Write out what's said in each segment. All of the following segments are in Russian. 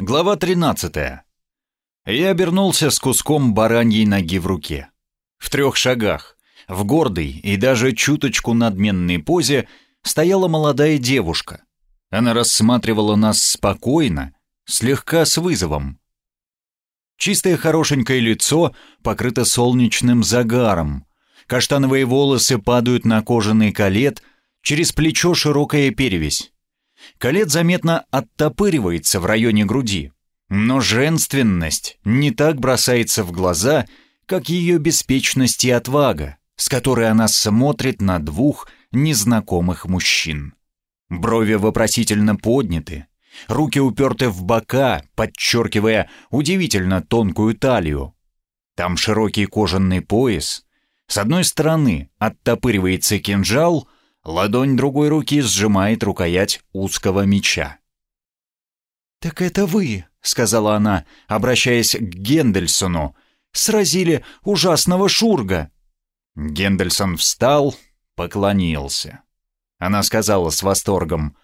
Глава 13. Я обернулся с куском бараньей ноги в руке. В трех шагах, в гордой и даже чуточку надменной позе, стояла молодая девушка. Она рассматривала нас спокойно, слегка с вызовом. Чистое хорошенькое лицо покрыто солнечным загаром. Каштановые волосы падают на кожаный колет, через плечо широкая перевесь. Колет заметно оттопыривается в районе груди, но женственность не так бросается в глаза, как ее беспечность и отвага, с которой она смотрит на двух незнакомых мужчин. Брови вопросительно подняты, руки уперты в бока, подчеркивая удивительно тонкую талию. Там широкий кожаный пояс. С одной стороны оттопыривается кинжал — Ладонь другой руки сжимает рукоять узкого меча. «Так это вы», — сказала она, обращаясь к Гендельсону, — «сразили ужасного шурга». Гендельсон встал, поклонился. Она сказала с восторгом,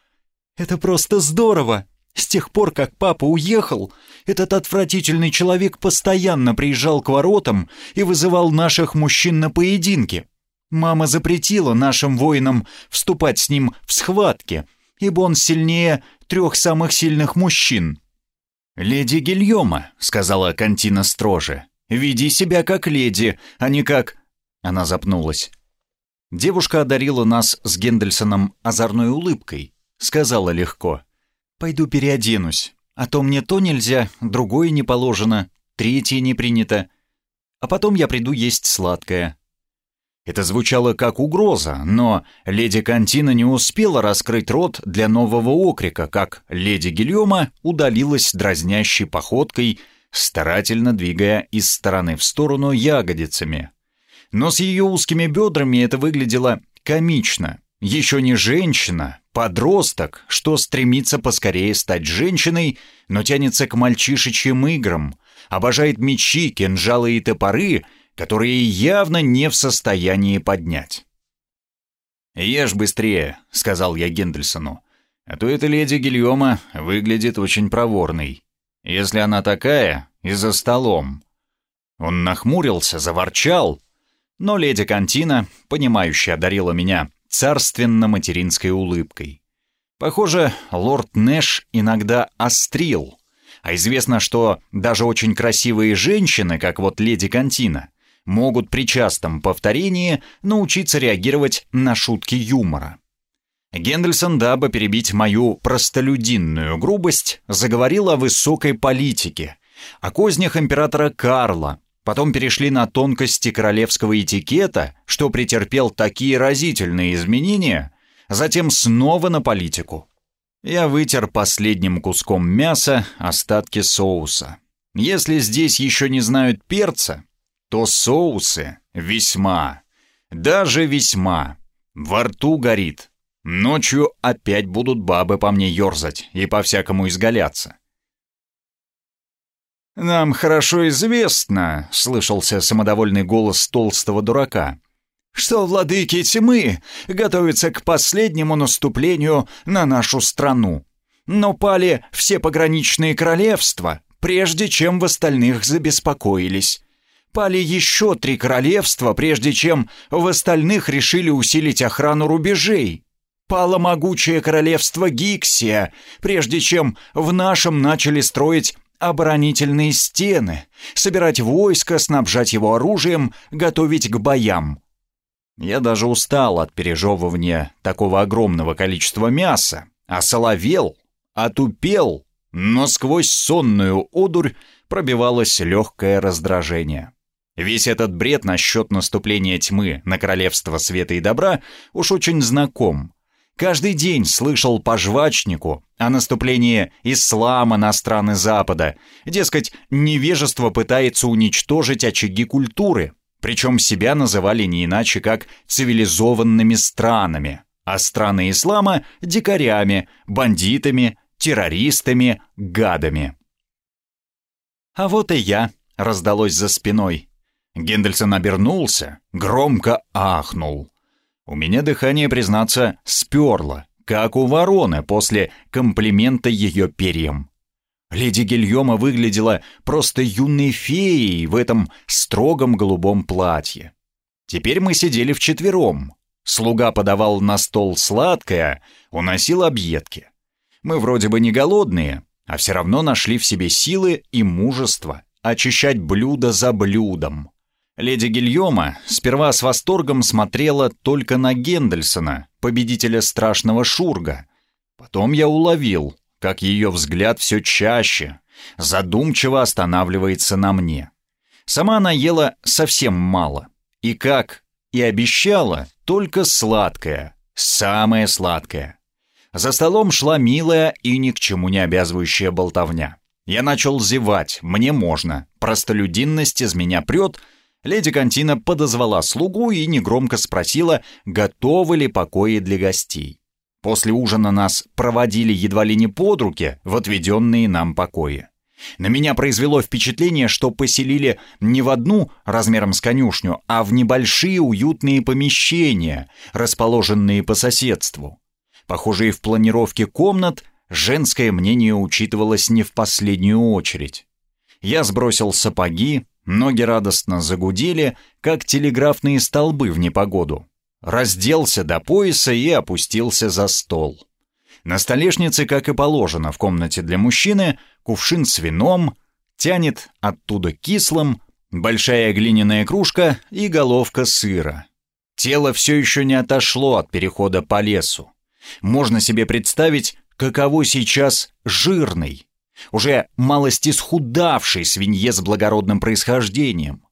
«Это просто здорово! С тех пор, как папа уехал, этот отвратительный человек постоянно приезжал к воротам и вызывал наших мужчин на поединки. Мама запретила нашим воинам вступать с ним в схватки, ибо он сильнее трех самых сильных мужчин. «Леди Гильома», — сказала Кантина строже, — «веди себя как леди, а не как...» Она запнулась. Девушка одарила нас с Гендельсоном озорной улыбкой. Сказала легко. «Пойду переоденусь, а то мне то нельзя, другое не положено, третье не принято. А потом я приду есть сладкое. Это звучало как угроза, но леди Кантина не успела раскрыть рот для нового окрика, как леди Гильома удалилась дразнящей походкой, старательно двигая из стороны в сторону ягодицами. Но с ее узкими бедрами это выглядело комично. Еще не женщина, подросток, что стремится поскорее стать женщиной, но тянется к мальчишечьим играм, обожает мечи, кинжалы и топоры — которые явно не в состоянии поднять. «Ешь быстрее», — сказал я Гендельсону, «а то эта леди Гильома выглядит очень проворной. Если она такая, и за столом». Он нахмурился, заворчал, но леди Кантина, понимающе одарила меня царственно-материнской улыбкой. Похоже, лорд Нэш иногда острил, а известно, что даже очень красивые женщины, как вот леди Кантина, могут при частом повторении научиться реагировать на шутки юмора. Гендельсон, дабы перебить мою простолюдинную грубость, заговорил о высокой политике, о кознях императора Карла, потом перешли на тонкости королевского этикета, что претерпел такие разительные изменения, затем снова на политику. Я вытер последним куском мяса остатки соуса. Если здесь еще не знают перца, то соусы весьма, даже весьма. Во рту горит. Ночью опять будут бабы по мне ерзать и по-всякому изгаляться. «Нам хорошо известно», — слышался самодовольный голос толстого дурака, «что владыки тьмы готовятся к последнему наступлению на нашу страну. Но пали все пограничные королевства, прежде чем в остальных забеспокоились пали еще три королевства, прежде чем в остальных решили усилить охрану рубежей. Пало могучее королевство Гиксия, прежде чем в нашем начали строить оборонительные стены, собирать войско, снабжать его оружием, готовить к боям. Я даже устал от пережевывания такого огромного количества мяса, осоловел, отупел, но сквозь сонную одурь пробивалось легкое раздражение. Весь этот бред насчет наступления тьмы на королевство света и добра уж очень знаком. Каждый день слышал по жвачнику о наступлении ислама на страны Запада. Дескать, невежество пытается уничтожить очаги культуры, причем себя называли не иначе, как цивилизованными странами, а страны ислама – дикарями, бандитами, террористами, гадами. «А вот и я», — раздалось за спиной. Гендельсон обернулся, громко ахнул. У меня дыхание, признаться, сперло, как у вороны после комплимента ее перьям. Леди Гильома выглядела просто юной феей в этом строгом голубом платье. Теперь мы сидели вчетвером. Слуга подавал на стол сладкое, уносил объедки. Мы вроде бы не голодные, а все равно нашли в себе силы и мужество очищать блюдо за блюдом. Леди Гильома сперва с восторгом смотрела только на Гендельсона, победителя страшного Шурга. Потом я уловил, как ее взгляд все чаще, задумчиво останавливается на мне. Сама она ела совсем мало. И как? И обещала только сладкое, самое сладкое. За столом шла милая и ни к чему не обязывающая болтовня. Я начал зевать, мне можно, простолюдинность из меня прет. Леди Кантина подозвала слугу и негромко спросила, готовы ли покои для гостей. После ужина нас проводили едва ли не под руки в отведенные нам покои. На меня произвело впечатление, что поселили не в одну размером с конюшню, а в небольшие уютные помещения, расположенные по соседству. Похоже, и в планировке комнат женское мнение учитывалось не в последнюю очередь. Я сбросил сапоги, ноги радостно загудели, как телеграфные столбы в непогоду разделся до пояса и опустился за стол. На столешнице, как и положено в комнате для мужчины, кувшин с вином, тянет оттуда кислым, большая глиняная кружка и головка сыра. Тело все еще не отошло от перехода по лесу. Можно себе представить, каково сейчас жирный, уже малость исхудавшей свинье с благородным происхождением.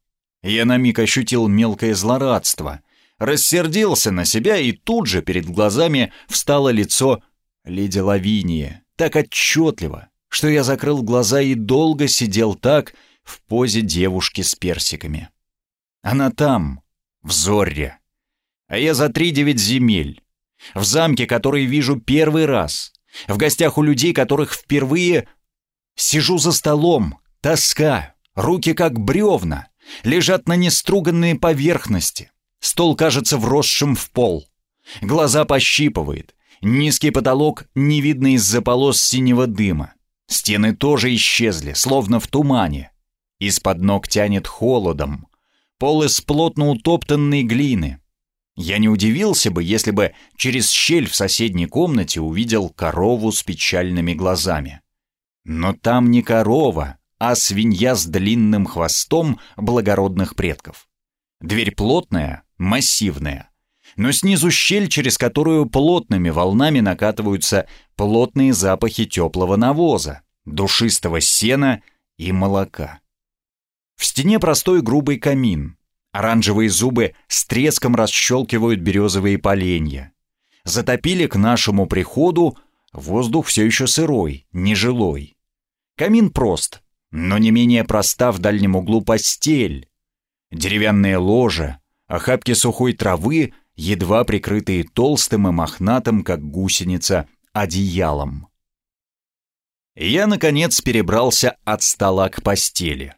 Я на миг ощутил мелкое злорадство — рассердился на себя, и тут же перед глазами встало лицо леди Лавинии, так отчетливо, что я закрыл глаза и долго сидел так в позе девушки с персиками. Она там, в Зорре, а я за три девять земель, в замке, который вижу первый раз, в гостях у людей, которых впервые сижу за столом, тоска, руки как бревна, лежат на неструганные поверхности, Стол кажется вросшим в пол. Глаза пощипывает. Низкий потолок не видно из-за полос синего дыма. Стены тоже исчезли, словно в тумане. Из-под ног тянет холодом. Пол из плотно утоптанной глины. Я не удивился бы, если бы через щель в соседней комнате увидел корову с печальными глазами. Но там не корова, а свинья с длинным хвостом благородных предков. Дверь плотная, массивная. Но снизу щель, через которую плотными волнами накатываются плотные запахи теплого навоза, душистого сена и молока. В стене простой грубый камин. Оранжевые зубы с треском расщелкивают березовые поленья. Затопили к нашему приходу, воздух все еще сырой, нежилой. Камин прост, но не менее проста в дальнем углу постель. Деревянное ложе, охапки сухой травы, едва прикрытые толстым и мохнатым, как гусеница, одеялом. Я, наконец, перебрался от стола к постели.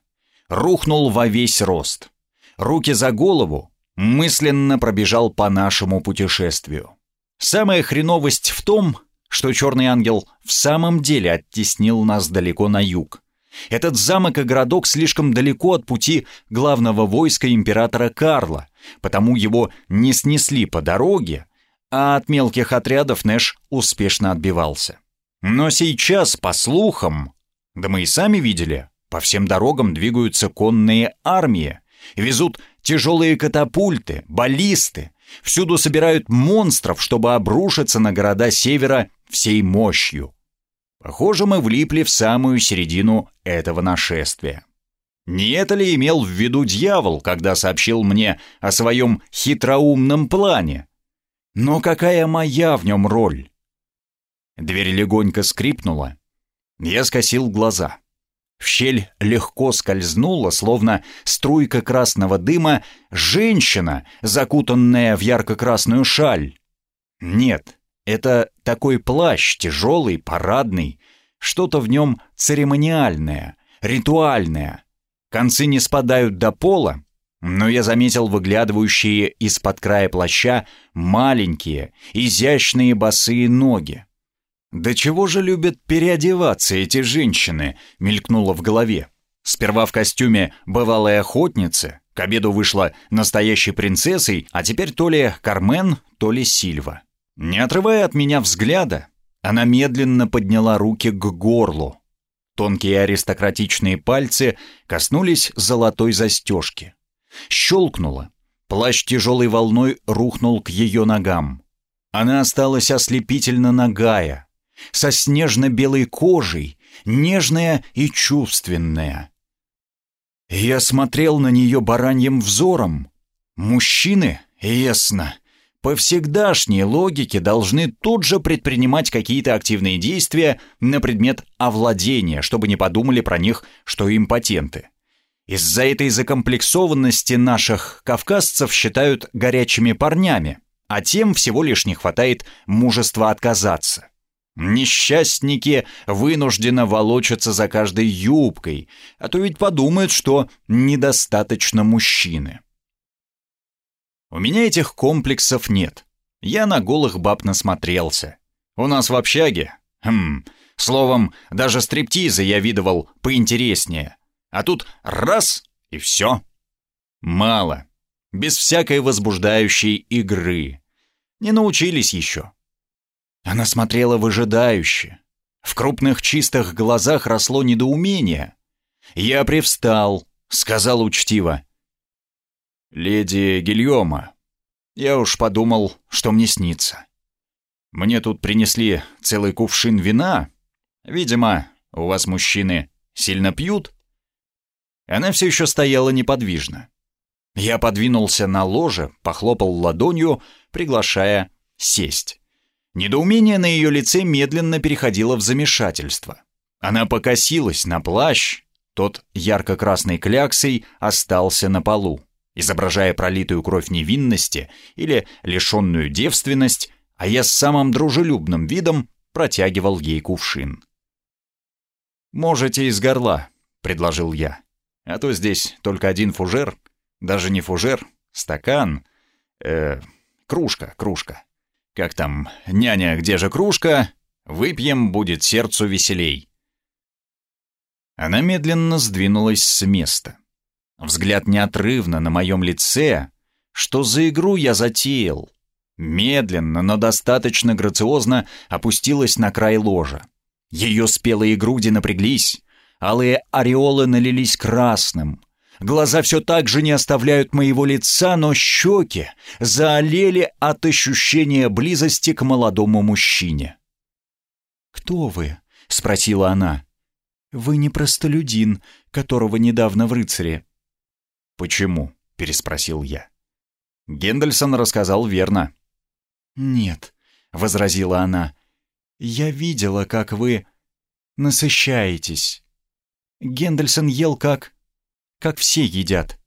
Рухнул во весь рост. Руки за голову, мысленно пробежал по нашему путешествию. Самая хреновость в том, что черный ангел в самом деле оттеснил нас далеко на юг. Этот замок и городок слишком далеко от пути главного войска императора Карла, потому его не снесли по дороге, а от мелких отрядов Нэш успешно отбивался. Но сейчас, по слухам, да мы и сами видели, по всем дорогам двигаются конные армии, везут тяжелые катапульты, баллисты, всюду собирают монстров, чтобы обрушиться на города севера всей мощью. Похоже, мы влипли в самую середину этого нашествия. Не это ли имел в виду дьявол, когда сообщил мне о своем хитроумном плане? Но какая моя в нем роль? Дверь легонько скрипнула. Я скосил глаза. В щель легко скользнула, словно струйка красного дыма, женщина, закутанная в ярко-красную шаль. Нет, это такой плащ, тяжелый, парадный, что-то в нем церемониальное, ритуальное. Концы не спадают до пола, но я заметил выглядывающие из-под края плаща маленькие, изящные босые ноги. «Да чего же любят переодеваться эти женщины?» — мелькнуло в голове. Сперва в костюме бывалой охотницы, к обеду вышла настоящей принцессой, а теперь то ли Кармен, то ли Сильва. Не отрывая от меня взгляда, она медленно подняла руки к горлу. Тонкие аристократичные пальцы коснулись золотой застежки. Щелкнуло. Плащ тяжелой волной рухнул к ее ногам. Она осталась ослепительно нагая, со снежно-белой кожей, нежная и чувственная. Я смотрел на нее бараньим взором. Мужчины, ясно, по всегдашней логике должны тут же предпринимать какие-то активные действия на предмет овладения, чтобы не подумали про них, что импотенты. Из-за этой закомплексованности наших кавказцев считают горячими парнями, а тем всего лишь не хватает мужества отказаться. Несчастники вынужденно волочатся за каждой юбкой, а то ведь подумают, что недостаточно мужчины. У меня этих комплексов нет. Я на голых баб насмотрелся. У нас в общаге, хм, словом, даже стриптизы я видывал поинтереснее. А тут раз — и все. Мало. Без всякой возбуждающей игры. Не научились еще. Она смотрела выжидающе. В крупных чистых глазах росло недоумение. Я привстал, сказал учтиво. «Леди Гильома, я уж подумал, что мне снится. Мне тут принесли целый кувшин вина. Видимо, у вас мужчины сильно пьют?» Она все еще стояла неподвижно. Я подвинулся на ложе, похлопал ладонью, приглашая сесть. Недоумение на ее лице медленно переходило в замешательство. Она покосилась на плащ, тот ярко-красной кляксой остался на полу, изображая пролитую кровь невинности или лишенную девственность, а я с самым дружелюбным видом протягивал ей кувшин. «Можете из горла», — предложил я. «А то здесь только один фужер, даже не фужер, стакан, э, кружка, кружка». Как там, няня, где же кружка? Выпьем, будет сердцу веселей. Она медленно сдвинулась с места. Взгляд неотрывно на моем лице. Что за игру я затеял? Медленно, но достаточно грациозно опустилась на край ложа. Ее спелые груди напряглись, алые ореолы налились красным — Глаза все так же не оставляют моего лица, но щеки заолели от ощущения близости к молодому мужчине. «Кто вы?» — спросила она. «Вы не простолюдин, которого недавно в рыцаре». «Почему?» — переспросил я. Гендельсон рассказал верно. «Нет», — возразила она. «Я видела, как вы насыщаетесь. Гендельсон ел как как все едят.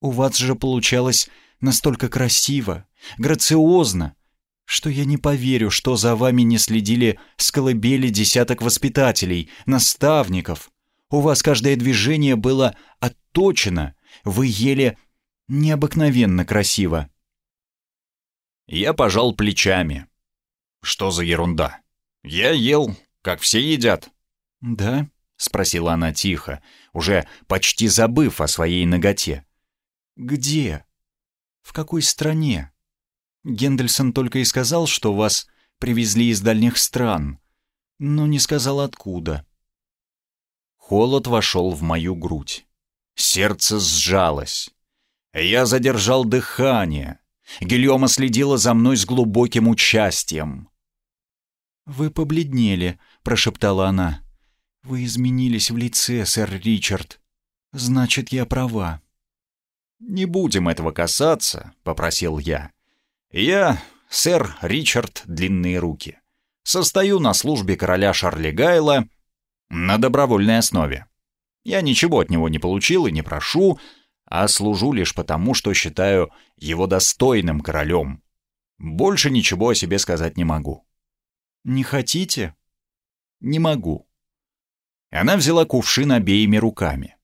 У вас же получалось настолько красиво, грациозно, что я не поверю, что за вами не следили с колыбели десяток воспитателей, наставников. У вас каждое движение было отточено, вы ели необыкновенно красиво. Я пожал плечами. Что за ерунда? Я ел, как все едят. Да? — спросила она тихо, уже почти забыв о своей ноготе. «Где? В какой стране? Гендельсон только и сказал, что вас привезли из дальних стран, но не сказал откуда». Холод вошел в мою грудь. Сердце сжалось. Я задержал дыхание. Гильома следила за мной с глубоким участием. «Вы побледнели», — прошептала она. «Вы изменились в лице, сэр Ричард. Значит, я права». «Не будем этого касаться», — попросил я. «Я, сэр Ричард Длинные Руки, состою на службе короля Шарли Гайла на добровольной основе. Я ничего от него не получил и не прошу, а служу лишь потому, что считаю его достойным королем. Больше ничего о себе сказать не могу». «Не хотите?» «Не могу». Она взяла кувшин обеими руками.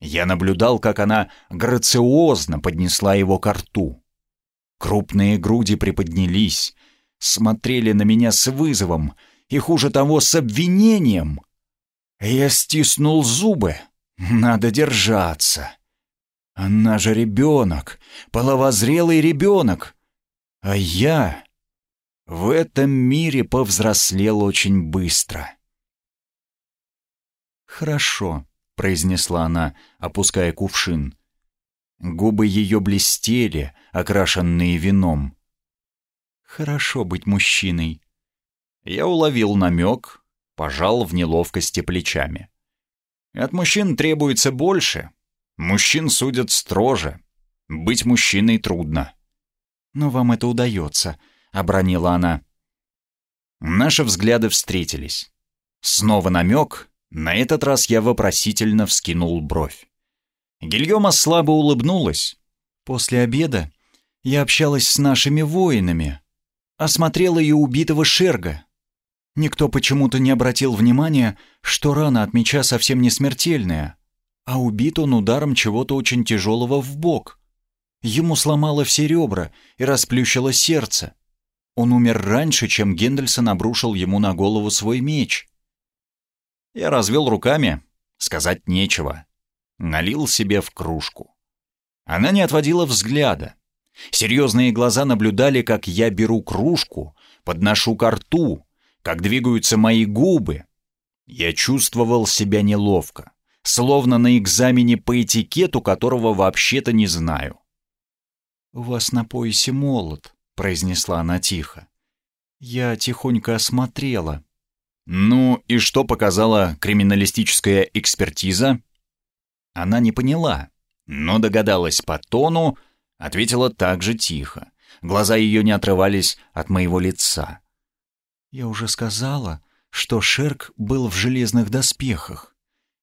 Я наблюдал, как она грациозно поднесла его к рту. Крупные груди приподнялись, смотрели на меня с вызовом, и хуже того с обвинением. Я стиснул зубы. Надо держаться. Она же ребенок, половозрелый ребенок. А я в этом мире повзрослел очень быстро. «Хорошо», — произнесла она, опуская кувшин. Губы ее блестели, окрашенные вином. «Хорошо быть мужчиной». Я уловил намек, пожал в неловкости плечами. От мужчин требуется больше. Мужчин судят строже. Быть мужчиной трудно. «Но вам это удается», — обронила она. Наши взгляды встретились. Снова намек, на этот раз я вопросительно вскинул бровь. Гильома слабо улыбнулась. «После обеда я общалась с нашими воинами, осмотрела и убитого Шерга. Никто почему-то не обратил внимания, что рана от меча совсем не смертельная, а убит он ударом чего-то очень тяжелого в бок. Ему сломало все ребра и расплющило сердце. Он умер раньше, чем Гендельсон обрушил ему на голову свой меч. Я развел руками, сказать нечего. Налил себе в кружку. Она не отводила взгляда. Серьезные глаза наблюдали, как я беру кружку, подношу ко рту, как двигаются мои губы. Я чувствовал себя неловко, словно на экзамене по этикету, которого вообще-то не знаю. «У вас на поясе молот», — произнесла она тихо. Я тихонько осмотрела. «Ну и что показала криминалистическая экспертиза?» Она не поняла, но догадалась по тону, ответила так же тихо. Глаза ее не отрывались от моего лица. «Я уже сказала, что Шерк был в железных доспехах.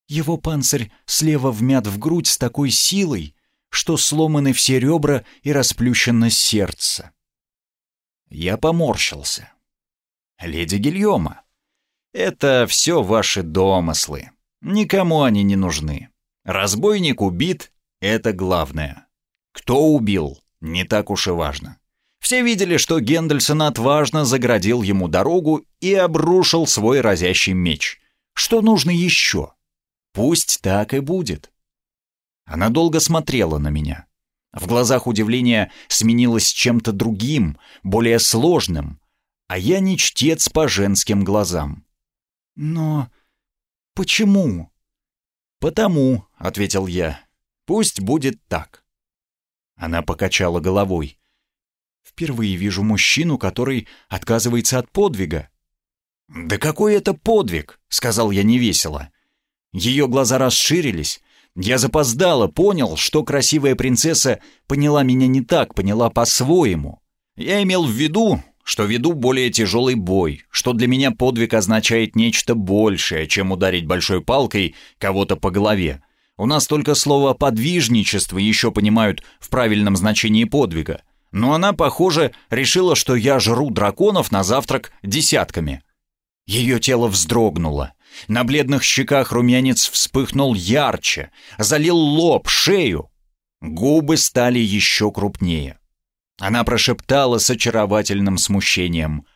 Его панцирь слева вмят в грудь с такой силой, что сломаны все ребра и расплющено сердце. Я поморщился. «Леди Гильома, это все ваши домыслы. Никому они не нужны. Разбойник убит — это главное. Кто убил, не так уж и важно. Все видели, что Гендельсон отважно заградил ему дорогу и обрушил свой разящий меч. Что нужно еще? Пусть так и будет. Она долго смотрела на меня. В глазах удивление сменилось чем-то другим, более сложным, а я не чтец по женским глазам. «Но почему?» «Потому», — ответил я. «Пусть будет так». Она покачала головой. «Впервые вижу мужчину, который отказывается от подвига». «Да какой это подвиг?» — сказал я невесело. Ее глаза расширились, я запоздало понял, что красивая принцесса поняла меня не так, поняла по-своему. Я имел в виду, что веду более тяжелый бой, что для меня подвиг означает нечто большее, чем ударить большой палкой кого-то по голове. У нас только слово «подвижничество» еще понимают в правильном значении подвига. Но она, похоже, решила, что я жру драконов на завтрак десятками. Ее тело вздрогнуло. На бледных щеках румянец вспыхнул ярче, залил лоб, шею. Губы стали еще крупнее. Она прошептала с очаровательным смущением.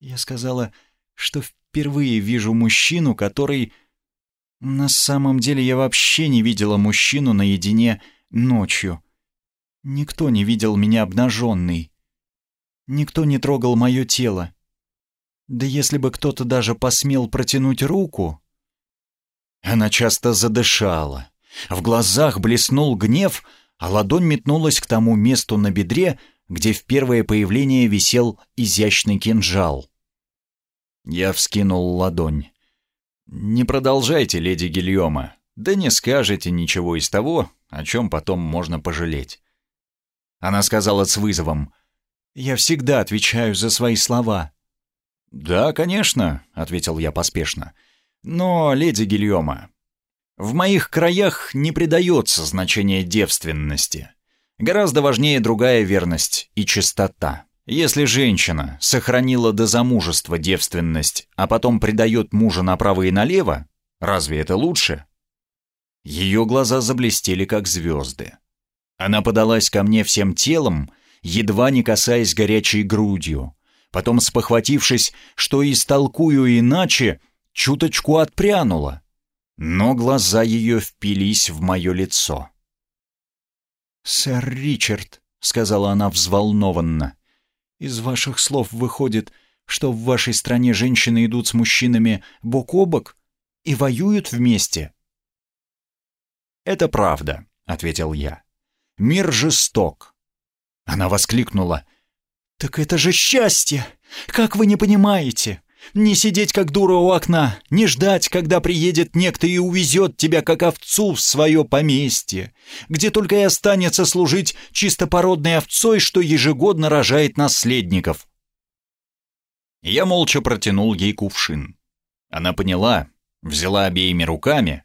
«Я сказала, что впервые вижу мужчину, который... На самом деле я вообще не видела мужчину наедине ночью. Никто не видел меня обнаженной. Никто не трогал мое тело. Да если бы кто-то даже посмел протянуть руку... Она часто задышала. В глазах блеснул гнев, а ладонь метнулась к тому месту на бедре, где в первое появление висел изящный кинжал. Я вскинул ладонь. «Не продолжайте, леди Гильома, да не скажете ничего из того, о чем потом можно пожалеть». Она сказала с вызовом. «Я всегда отвечаю за свои слова». «Да, конечно», — ответил я поспешно. «Но, леди Гильома, в моих краях не придается значения девственности. Гораздо важнее другая верность и чистота. Если женщина сохранила до замужества девственность, а потом предает мужа направо и налево, разве это лучше?» Ее глаза заблестели, как звезды. Она подалась ко мне всем телом, едва не касаясь горячей грудью, Потом, спохватившись, что истолкую иначе, чуточку отпрянула. Но глаза ее впились в мое лицо. «Сэр Ричард», — сказала она взволнованно, — «из ваших слов выходит, что в вашей стране женщины идут с мужчинами бок о бок и воюют вместе». «Это правда», — ответил я. «Мир жесток». Она воскликнула. «Так это же счастье! Как вы не понимаете? Не сидеть как дура у окна, не ждать, когда приедет некто и увезет тебя как овцу в свое поместье, где только и останется служить чистопородной овцой, что ежегодно рожает наследников». Я молча протянул ей кувшин. Она поняла, взяла обеими руками.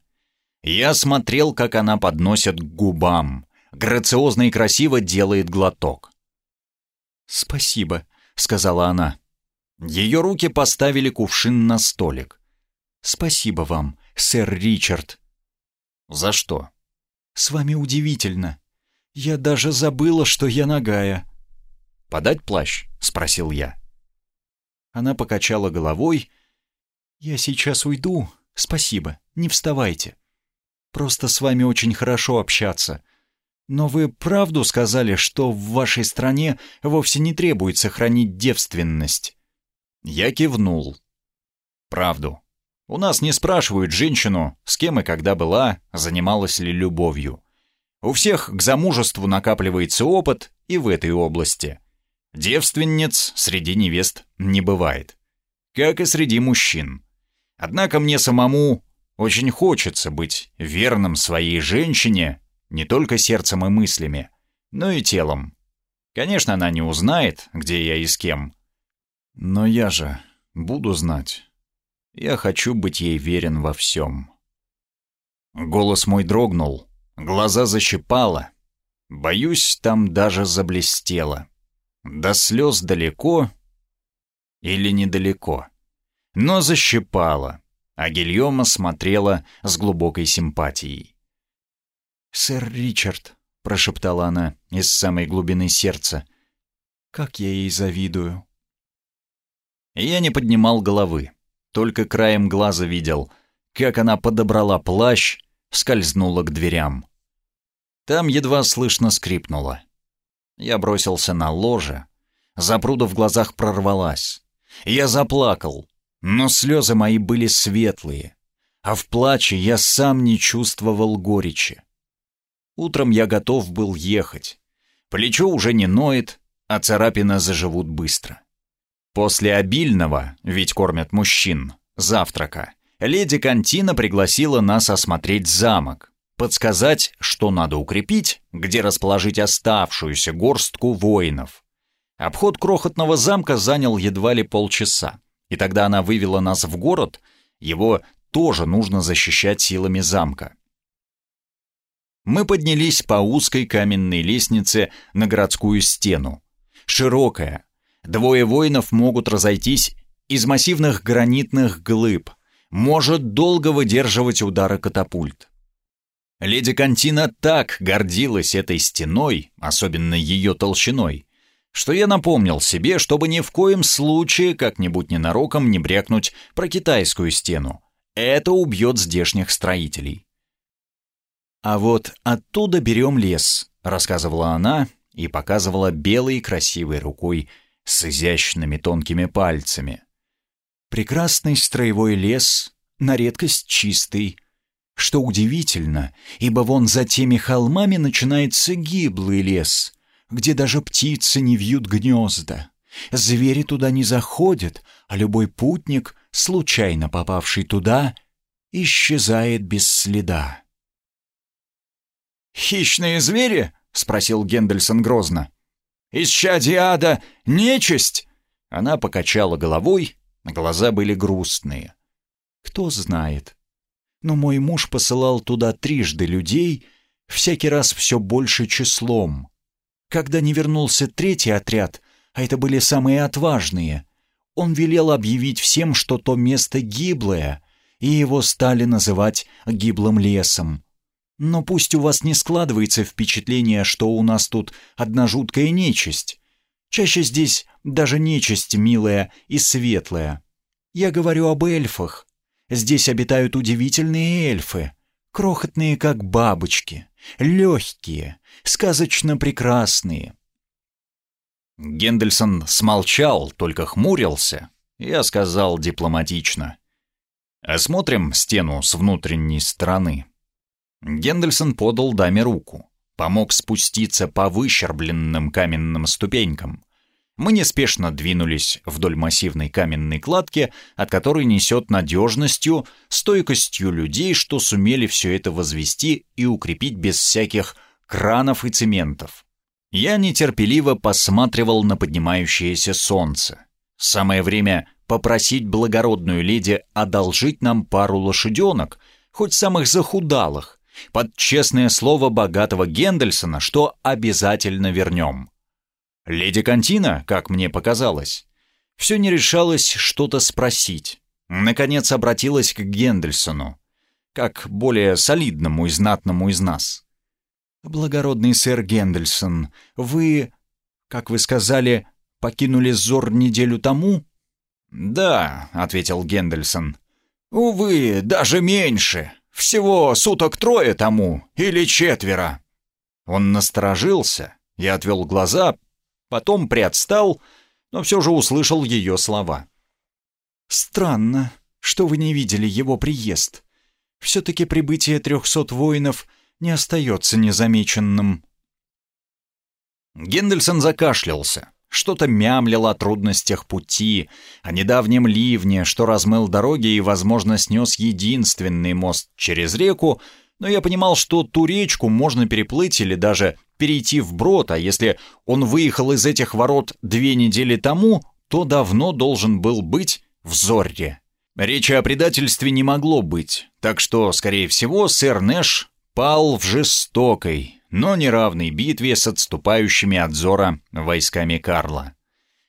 Я смотрел, как она подносит к губам, грациозно и красиво делает глоток. «Спасибо», — сказала она. Ее руки поставили кувшин на столик. «Спасибо вам, сэр Ричард». «За что?» «С вами удивительно. Я даже забыла, что я нагая». «Подать плащ?» — спросил я. Она покачала головой. «Я сейчас уйду. Спасибо. Не вставайте. Просто с вами очень хорошо общаться. Но вы правду сказали, что в вашей стране вовсе не требуется хранить девственность?» Я кивнул. «Правду. У нас не спрашивают женщину, с кем и когда была, занималась ли любовью. У всех к замужеству накапливается опыт и в этой области. Девственниц среди невест не бывает. Как и среди мужчин. Однако мне самому очень хочется быть верным своей женщине не только сердцем и мыслями, но и телом. Конечно, она не узнает, где я и с кем, но я же буду знать. Я хочу быть ей верен во всем. Голос мой дрогнул, глаза защипало. Боюсь, там даже заблестело. До слез далеко или недалеко. Но защипало, а Гильома смотрела с глубокой симпатией. «Сэр Ричард», — прошептала она из самой глубины сердца, — «как я ей завидую». Я не поднимал головы, только краем глаза видел, как она подобрала плащ, скользнула к дверям. Там едва слышно скрипнуло. Я бросился на ложе, запруда в глазах прорвалась. Я заплакал, но слезы мои были светлые, а в плаче я сам не чувствовал горечи. Утром я готов был ехать. Плечо уже не ноет, а царапины заживут быстро. После обильного, ведь кормят мужчин, завтрака, леди Кантина пригласила нас осмотреть замок, подсказать, что надо укрепить, где расположить оставшуюся горстку воинов. Обход крохотного замка занял едва ли полчаса, и тогда она вывела нас в город, его тоже нужно защищать силами замка. Мы поднялись по узкой каменной лестнице на городскую стену. Широкая, Двое воинов могут разойтись из массивных гранитных глыб, может долго выдерживать удары катапульт. Леди Кантина так гордилась этой стеной, особенно ее толщиной, что я напомнил себе, чтобы ни в коем случае как-нибудь ненароком не брякнуть про китайскую стену. Это убьет здешних строителей. «А вот оттуда берем лес», — рассказывала она и показывала белой красивой рукой с изящными тонкими пальцами. Прекрасный строевой лес, на редкость чистый, что удивительно, ибо вон за теми холмами начинается гиблый лес, где даже птицы не вьют гнезда. Звери туда не заходят, а любой путник, случайно попавший туда, исчезает без следа. «Хищные звери?» — спросил Гендельсон грозно. Исчадие ада! Нечисть!» Она покачала головой, глаза были грустные. «Кто знает. Но мой муж посылал туда трижды людей, всякий раз все больше числом. Когда не вернулся третий отряд, а это были самые отважные, он велел объявить всем, что то место гиблое, и его стали называть гиблым лесом. Но пусть у вас не складывается впечатление, что у нас тут одна жуткая нечисть. Чаще здесь даже нечисть милая и светлая. Я говорю об эльфах. Здесь обитают удивительные эльфы, крохотные, как бабочки, легкие, сказочно прекрасные. Гендельсон смолчал, только хмурился. Я сказал дипломатично. «Осмотрим стену с внутренней стороны». Гендельсон подал даме руку, помог спуститься по выщербленным каменным ступенькам. Мы неспешно двинулись вдоль массивной каменной кладки, от которой несет надежностью, стойкостью людей, что сумели все это возвести и укрепить без всяких кранов и цементов. Я нетерпеливо посматривал на поднимающееся солнце. Самое время попросить благородную леди одолжить нам пару лошаденок, хоть самых захудалых, под честное слово богатого Гендельсона, что обязательно вернем. Леди Кантина, как мне показалось, все не решалась что-то спросить. Наконец обратилась к Гендельсону, как более солидному и знатному из нас. «Благородный сэр Гендельсон, вы, как вы сказали, покинули Зор неделю тому?» «Да», — ответил Гендельсон. «Увы, даже меньше. Всего суток трое тому, или четверо». Он насторожился, я отвел глаза, потом приотстал, но все же услышал ее слова. «Странно, что вы не видели его приезд. Все-таки прибытие трехсот воинов не остается незамеченным». Гендельсон закашлялся, что-то мямлил о трудностях пути, о недавнем ливне, что размыл дороги и, возможно, снес единственный мост через реку, но я понимал, что ту речку можно переплыть или даже перейти вброд, а если он выехал из этих ворот две недели тому, то давно должен был быть в Зорре. Речи о предательстве не могло быть, так что, скорее всего, сэр Нэш пал в жестокой, но неравной битве с отступающими от Зора войсками Карла.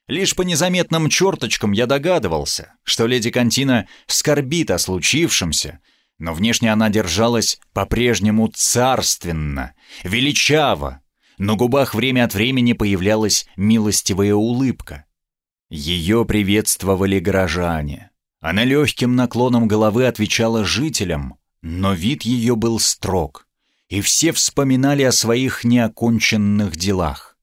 Лишь по незаметным черточкам я догадывался, что леди Кантина скорбит о случившемся — но внешне она держалась по-прежнему царственно, величаво. На губах время от времени появлялась милостивая улыбка. Ее приветствовали горожане. Она легким наклоном головы отвечала жителям, но вид ее был строг, и все вспоминали о своих неоконченных делах.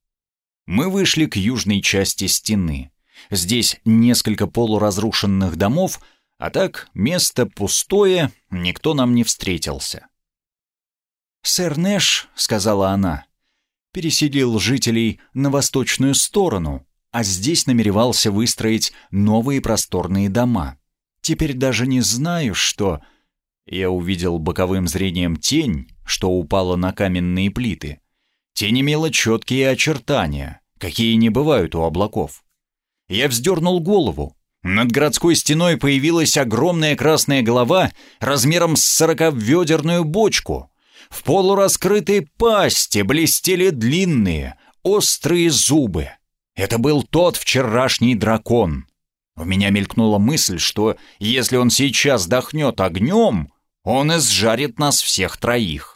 Мы вышли к южной части стены. Здесь несколько полуразрушенных домов — а так, место пустое, никто нам не встретился. «Сэр Нэш», — сказала она, — переселил жителей на восточную сторону, а здесь намеревался выстроить новые просторные дома. Теперь даже не знаю, что... Я увидел боковым зрением тень, что упала на каменные плиты. Тень имела четкие очертания, какие не бывают у облаков. Я вздернул голову, над городской стеной появилась огромная красная голова размером с сороковедерную бочку. В полураскрытой пасти блестели длинные, острые зубы. Это был тот вчерашний дракон. У меня мелькнула мысль, что если он сейчас дохнет огнем, он изжарит нас всех троих.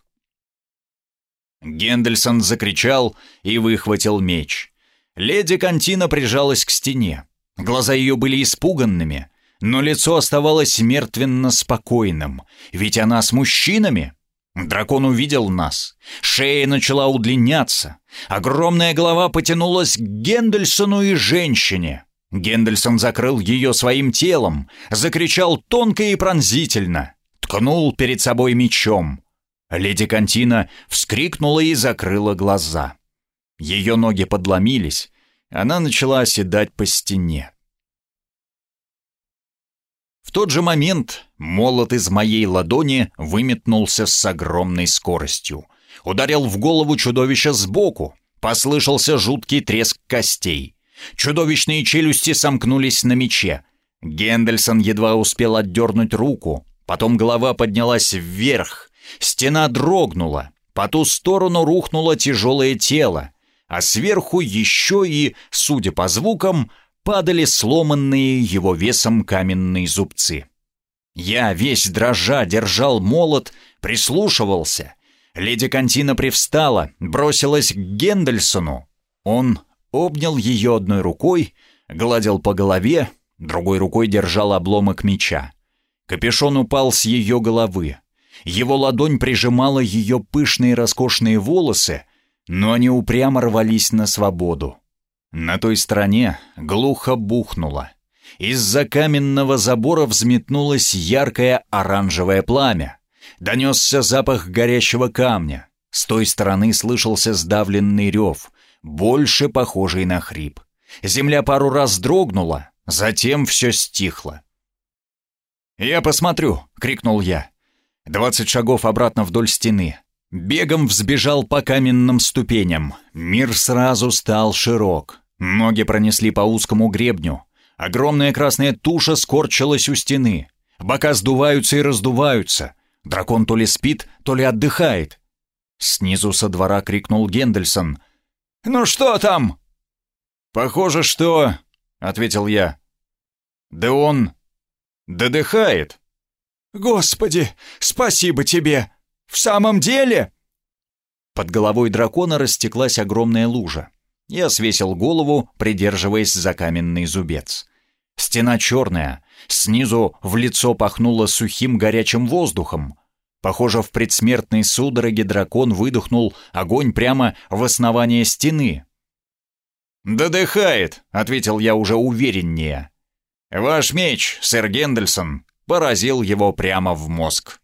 Гендельсон закричал и выхватил меч. Леди Кантина прижалась к стене. Глаза ее были испуганными, но лицо оставалось мертвенно спокойным, ведь она с мужчинами. Дракон увидел нас, шея начала удлиняться, огромная голова потянулась к Гендельсону и женщине. Гендельсон закрыл ее своим телом, закричал тонко и пронзительно, ткнул перед собой мечом. Леди Кантина вскрикнула и закрыла глаза. Ее ноги подломились, она начала оседать по стене. В тот же момент молот из моей ладони выметнулся с огромной скоростью. Ударил в голову чудовища сбоку. Послышался жуткий треск костей. Чудовищные челюсти сомкнулись на мече. Гендельсон едва успел отдернуть руку. Потом голова поднялась вверх. Стена дрогнула. По ту сторону рухнуло тяжелое тело а сверху еще и, судя по звукам, падали сломанные его весом каменные зубцы. Я, весь дрожа, держал молот, прислушивался. Леди Кантина привстала, бросилась к Гендельсону. Он обнял ее одной рукой, гладил по голове, другой рукой держал обломок меча. Капюшон упал с ее головы. Его ладонь прижимала ее пышные роскошные волосы, но они упрямо рвались на свободу. На той стороне глухо бухнуло. Из-за каменного забора взметнулось яркое оранжевое пламя. Донесся запах горящего камня. С той стороны слышался сдавленный рев, больше похожий на хрип. Земля пару раз дрогнула, затем все стихло. «Я посмотрю!» — крикнул я. Двадцать шагов обратно вдоль стены. Бегом взбежал по каменным ступеням. Мир сразу стал широк. Ноги пронесли по узкому гребню. Огромная красная туша скорчилась у стены. Бока сдуваются и раздуваются. Дракон то ли спит, то ли отдыхает. Снизу со двора крикнул Гендельсон. «Ну что там?» «Похоже, что...» — ответил я. «Да он... додыхает». «Господи, спасибо тебе! В самом деле?» Под головой дракона растеклась огромная лужа. Я свесил голову, придерживаясь за каменный зубец. Стена черная, снизу в лицо пахнуло сухим горячим воздухом. Похоже, в предсмертной судороге дракон выдохнул огонь прямо в основание стены. «Додыхает», — ответил я уже увереннее. «Ваш меч, сэр Гендельсон, поразил его прямо в мозг».